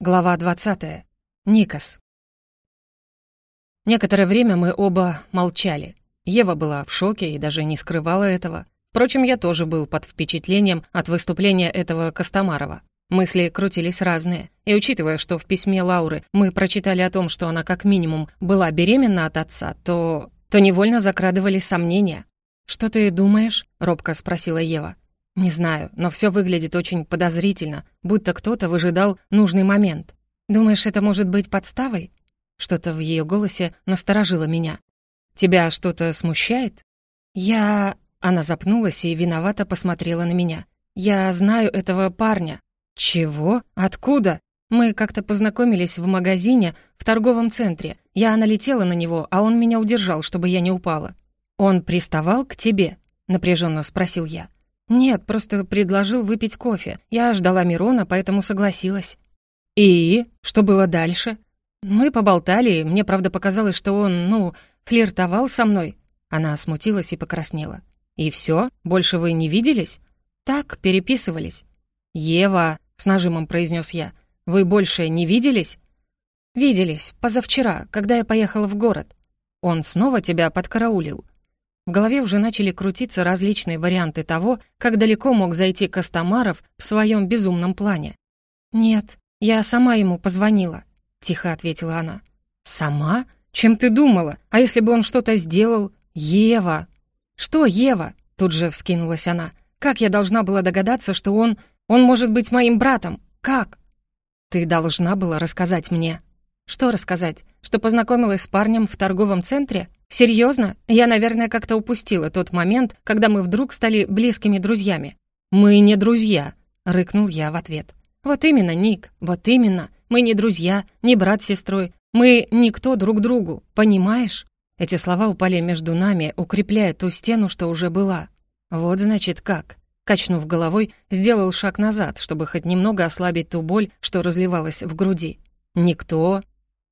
Глава 20. Никас. Некоторое время мы оба молчали. Ева была в шоке и даже не скрывала этого. Впрочем, я тоже был под впечатлением от выступления этого Костомарова. Мысли крутились разные, и учитывая, что в письме Лауры мы прочитали о том, что она как минимум была беременна от отца, то... то невольно закрадывались сомнения. «Что ты думаешь?» — робко спросила Ева. «Не знаю, но все выглядит очень подозрительно, будто кто-то выжидал нужный момент. Думаешь, это может быть подставой?» Что-то в ее голосе насторожило меня. «Тебя что-то смущает?» «Я...» Она запнулась и виновато посмотрела на меня. «Я знаю этого парня». «Чего? Откуда?» «Мы как-то познакомились в магазине в торговом центре. Я налетела на него, а он меня удержал, чтобы я не упала». «Он приставал к тебе?» — напряженно спросил я. «Нет, просто предложил выпить кофе. Я ждала Мирона, поэтому согласилась». «И? Что было дальше?» «Мы поболтали, мне, правда, показалось, что он, ну, флиртовал со мной». Она смутилась и покраснела. «И все? Больше вы не виделись?» «Так, переписывались». «Ева», — с нажимом произнес я, — «вы больше не виделись?» «Виделись, позавчера, когда я поехала в город». «Он снова тебя подкараулил?» В голове уже начали крутиться различные варианты того, как далеко мог зайти Костомаров в своем безумном плане. «Нет, я сама ему позвонила», — тихо ответила она. «Сама? Чем ты думала? А если бы он что-то сделал? Ева!» «Что, Ева?» — тут же вскинулась она. «Как я должна была догадаться, что он... Он может быть моим братом? Как?» «Ты должна была рассказать мне». «Что рассказать? Что познакомилась с парнем в торговом центре? Серьезно? Я, наверное, как-то упустила тот момент, когда мы вдруг стали близкими друзьями. Мы не друзья, рыкнул я в ответ. Вот именно, Ник, вот именно. Мы не друзья, не брат с сестрой. Мы никто друг другу, понимаешь? Эти слова упали между нами, укрепляя ту стену, что уже была. Вот значит как. Качнув головой, сделал шаг назад, чтобы хоть немного ослабить ту боль, что разливалась в груди. Никто.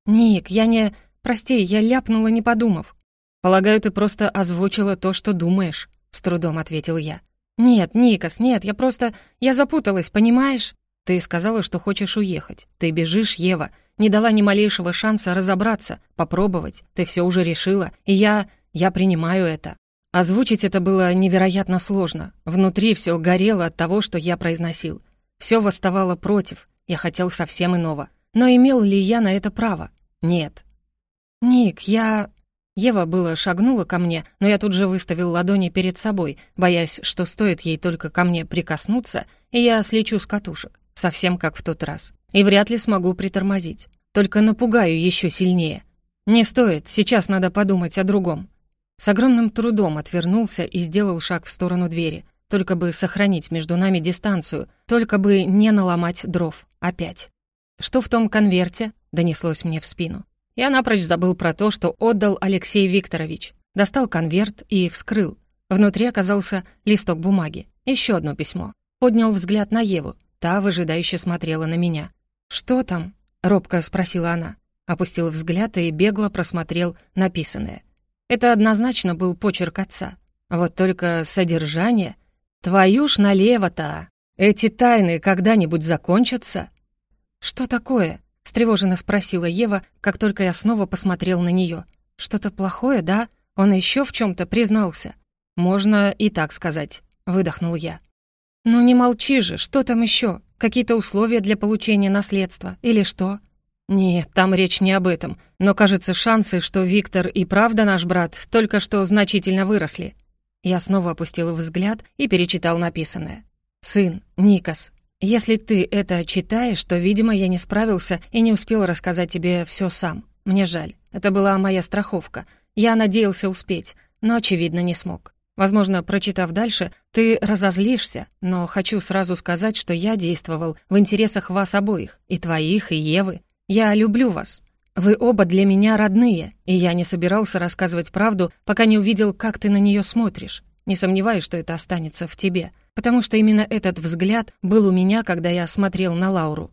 Ник, я не... Прости, я ляпнула, не подумав. «Полагаю, ты просто озвучила то, что думаешь», — с трудом ответил я. «Нет, Никас, нет, я просто... Я запуталась, понимаешь? Ты сказала, что хочешь уехать. Ты бежишь, Ева. Не дала ни малейшего шанса разобраться, попробовать. Ты все уже решила, и я... Я принимаю это». Озвучить это было невероятно сложно. Внутри все горело от того, что я произносил. Все восставало против. Я хотел совсем иного. Но имел ли я на это право? Нет. «Ник, я...» Ева было шагнула ко мне, но я тут же выставил ладони перед собой, боясь, что стоит ей только ко мне прикоснуться, и я слечу с катушек, совсем как в тот раз. И вряд ли смогу притормозить. Только напугаю еще сильнее. Не стоит, сейчас надо подумать о другом. С огромным трудом отвернулся и сделал шаг в сторону двери, только бы сохранить между нами дистанцию, только бы не наломать дров. Опять. «Что в том конверте?» — донеслось мне в спину. Я напрочь забыл про то, что отдал Алексей Викторович. Достал конверт и вскрыл. Внутри оказался листок бумаги. Еще одно письмо. Поднял взгляд на Еву. Та выжидающе смотрела на меня. «Что там?» — робко спросила она. Опустил взгляд и бегло просмотрел написанное. Это однозначно был почерк отца. Вот только содержание... Твою ж налево-то! Эти тайны когда-нибудь закончатся? Что такое? Встревоженно спросила Ева, как только я снова посмотрел на нее. «Что-то плохое, да? Он еще в чем то признался?» «Можно и так сказать», — выдохнул я. «Ну не молчи же, что там еще? Какие-то условия для получения наследства? Или что?» «Нет, там речь не об этом, но, кажется, шансы, что Виктор и правда наш брат, только что значительно выросли». Я снова опустил взгляд и перечитал написанное. «Сын, Никас, если ты это читаешь, то, видимо, я не справился и не успел рассказать тебе все сам. Мне жаль. Это была моя страховка. Я надеялся успеть, но, очевидно, не смог. Возможно, прочитав дальше, ты разозлишься, но хочу сразу сказать, что я действовал в интересах вас обоих, и твоих, и Евы. Я люблю вас. Вы оба для меня родные, и я не собирался рассказывать правду, пока не увидел, как ты на нее смотришь. Не сомневаюсь, что это останется в тебе потому что именно этот взгляд был у меня, когда я смотрел на Лауру.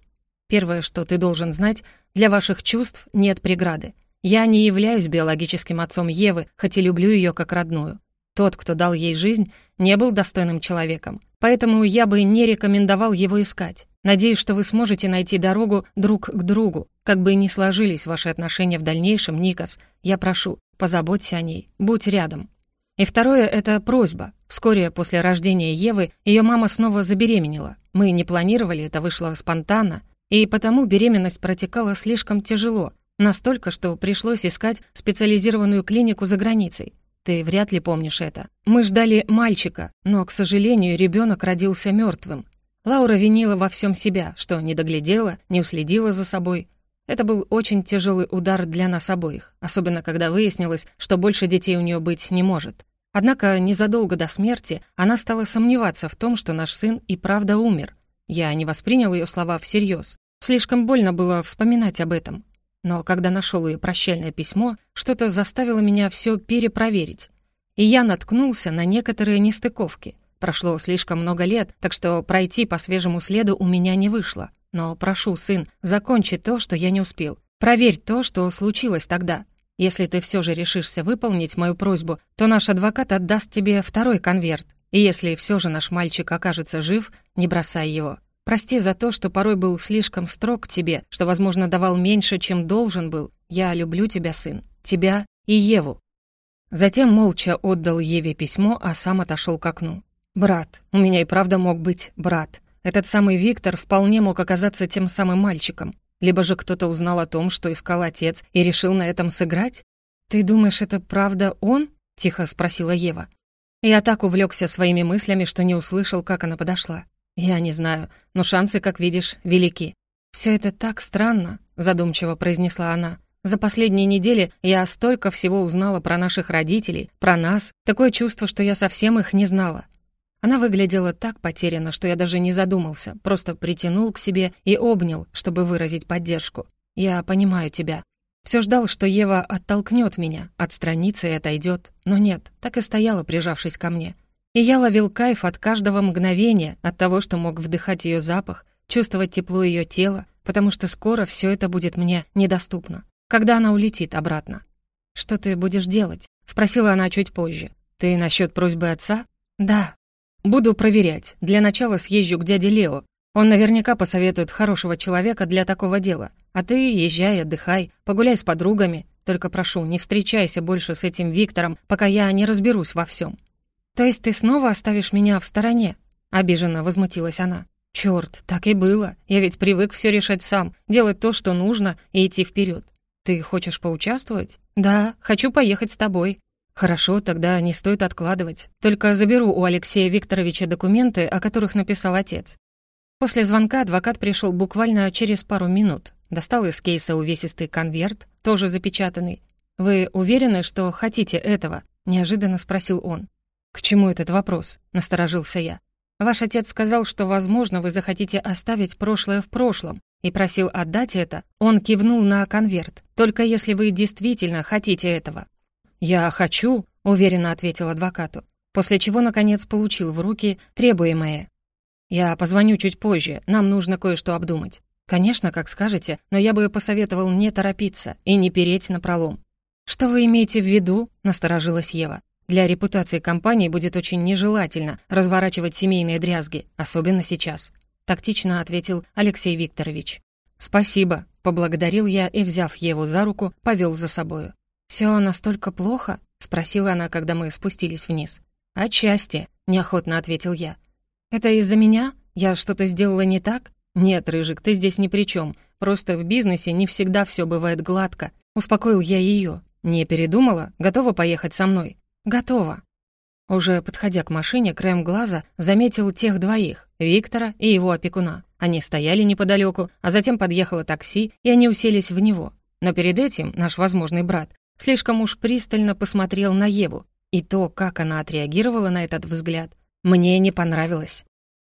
Первое, что ты должен знать, для ваших чувств нет преграды. Я не являюсь биологическим отцом Евы, хоть и люблю ее как родную. Тот, кто дал ей жизнь, не был достойным человеком, поэтому я бы не рекомендовал его искать. Надеюсь, что вы сможете найти дорогу друг к другу. Как бы ни сложились ваши отношения в дальнейшем, Никас, я прошу, позаботься о ней, будь рядом. И второе — это просьба. Вскоре после рождения Евы ее мама снова забеременела. Мы не планировали, это вышло спонтанно, и потому беременность протекала слишком тяжело, настолько, что пришлось искать специализированную клинику за границей. Ты вряд ли помнишь это. Мы ждали мальчика, но, к сожалению, ребенок родился мертвым. Лаура винила во всем себя, что не доглядела, не уследила за собой. Это был очень тяжелый удар для нас обоих, особенно когда выяснилось, что больше детей у нее быть не может. Однако незадолго до смерти она стала сомневаться в том, что наш сын и правда умер. Я не воспринял ее слова всерьез. Слишком больно было вспоминать об этом. Но когда нашел ее прощальное письмо, что-то заставило меня все перепроверить. И я наткнулся на некоторые нестыковки. Прошло слишком много лет, так что пройти по свежему следу у меня не вышло. Но прошу, сын, закончи то, что я не успел. Проверь то, что случилось тогда. Если ты все же решишься выполнить мою просьбу, то наш адвокат отдаст тебе второй конверт. И если все же наш мальчик окажется жив, не бросай его. Прости за то, что порой был слишком строг к тебе, что, возможно, давал меньше, чем должен был. Я люблю тебя, сын. Тебя и Еву». Затем молча отдал Еве письмо, а сам отошел к окну. «Брат. У меня и правда мог быть брат. Этот самый Виктор вполне мог оказаться тем самым мальчиком. Либо же кто-то узнал о том, что искал отец, и решил на этом сыграть? Ты думаешь, это правда он?» — тихо спросила Ева. Я так увлекся своими мыслями, что не услышал, как она подошла. «Я не знаю, но шансы, как видишь, велики». «Все это так странно», — задумчиво произнесла она. «За последние недели я столько всего узнала про наших родителей, про нас. Такое чувство, что я совсем их не знала». Она выглядела так потеряна, что я даже не задумался, просто притянул к себе и обнял, чтобы выразить поддержку. «Я понимаю тебя». Все ждал, что Ева оттолкнет меня, отстранится и отойдет, но нет, так и стояла, прижавшись ко мне. И я ловил кайф от каждого мгновения, от того, что мог вдыхать ее запах, чувствовать тепло ее тела, потому что скоро все это будет мне недоступно. Когда она улетит обратно. «Что ты будешь делать?» — спросила она чуть позже. «Ты насчет просьбы отца?» «Да». «Буду проверять. Для начала съезжу к дяде Лео. Он наверняка посоветует хорошего человека для такого дела. А ты езжай, отдыхай, погуляй с подругами. Только прошу, не встречайся больше с этим Виктором, пока я не разберусь во всем. «То есть ты снова оставишь меня в стороне?» — обиженно возмутилась она. «Чёрт, так и было. Я ведь привык все решать сам, делать то, что нужно, и идти вперед. Ты хочешь поучаствовать?» «Да, хочу поехать с тобой». «Хорошо, тогда не стоит откладывать. Только заберу у Алексея Викторовича документы, о которых написал отец». После звонка адвокат пришел буквально через пару минут. Достал из кейса увесистый конверт, тоже запечатанный. «Вы уверены, что хотите этого?» — неожиданно спросил он. «К чему этот вопрос?» — насторожился я. «Ваш отец сказал, что, возможно, вы захотите оставить прошлое в прошлом, и просил отдать это. Он кивнул на конверт. Только если вы действительно хотите этого». «Я хочу», — уверенно ответил адвокату, после чего, наконец, получил в руки требуемое. «Я позвоню чуть позже, нам нужно кое-что обдумать». «Конечно, как скажете, но я бы посоветовал не торопиться и не переть на пролом». «Что вы имеете в виду?» — насторожилась Ева. Для репутации компании будет очень нежелательно разворачивать семейные дрязги, особенно сейчас», — тактично ответил Алексей Викторович. «Спасибо», — поблагодарил я и, взяв Еву за руку, повел за собою. «Все настолько плохо?» — спросила она, когда мы спустились вниз. «Отчасти», — неохотно ответил я. «Это из-за меня? Я что-то сделала не так?» «Нет, Рыжик, ты здесь ни при чем. Просто в бизнесе не всегда все бывает гладко». Успокоил я ее. «Не передумала? Готова поехать со мной?» «Готово». Уже подходя к машине, краем глаза заметил тех двоих, Виктора и его опекуна. Они стояли неподалеку, а затем подъехало такси, и они уселись в него. Но перед этим наш возможный брат слишком уж пристально посмотрел на Еву, и то, как она отреагировала на этот взгляд, мне не понравилось.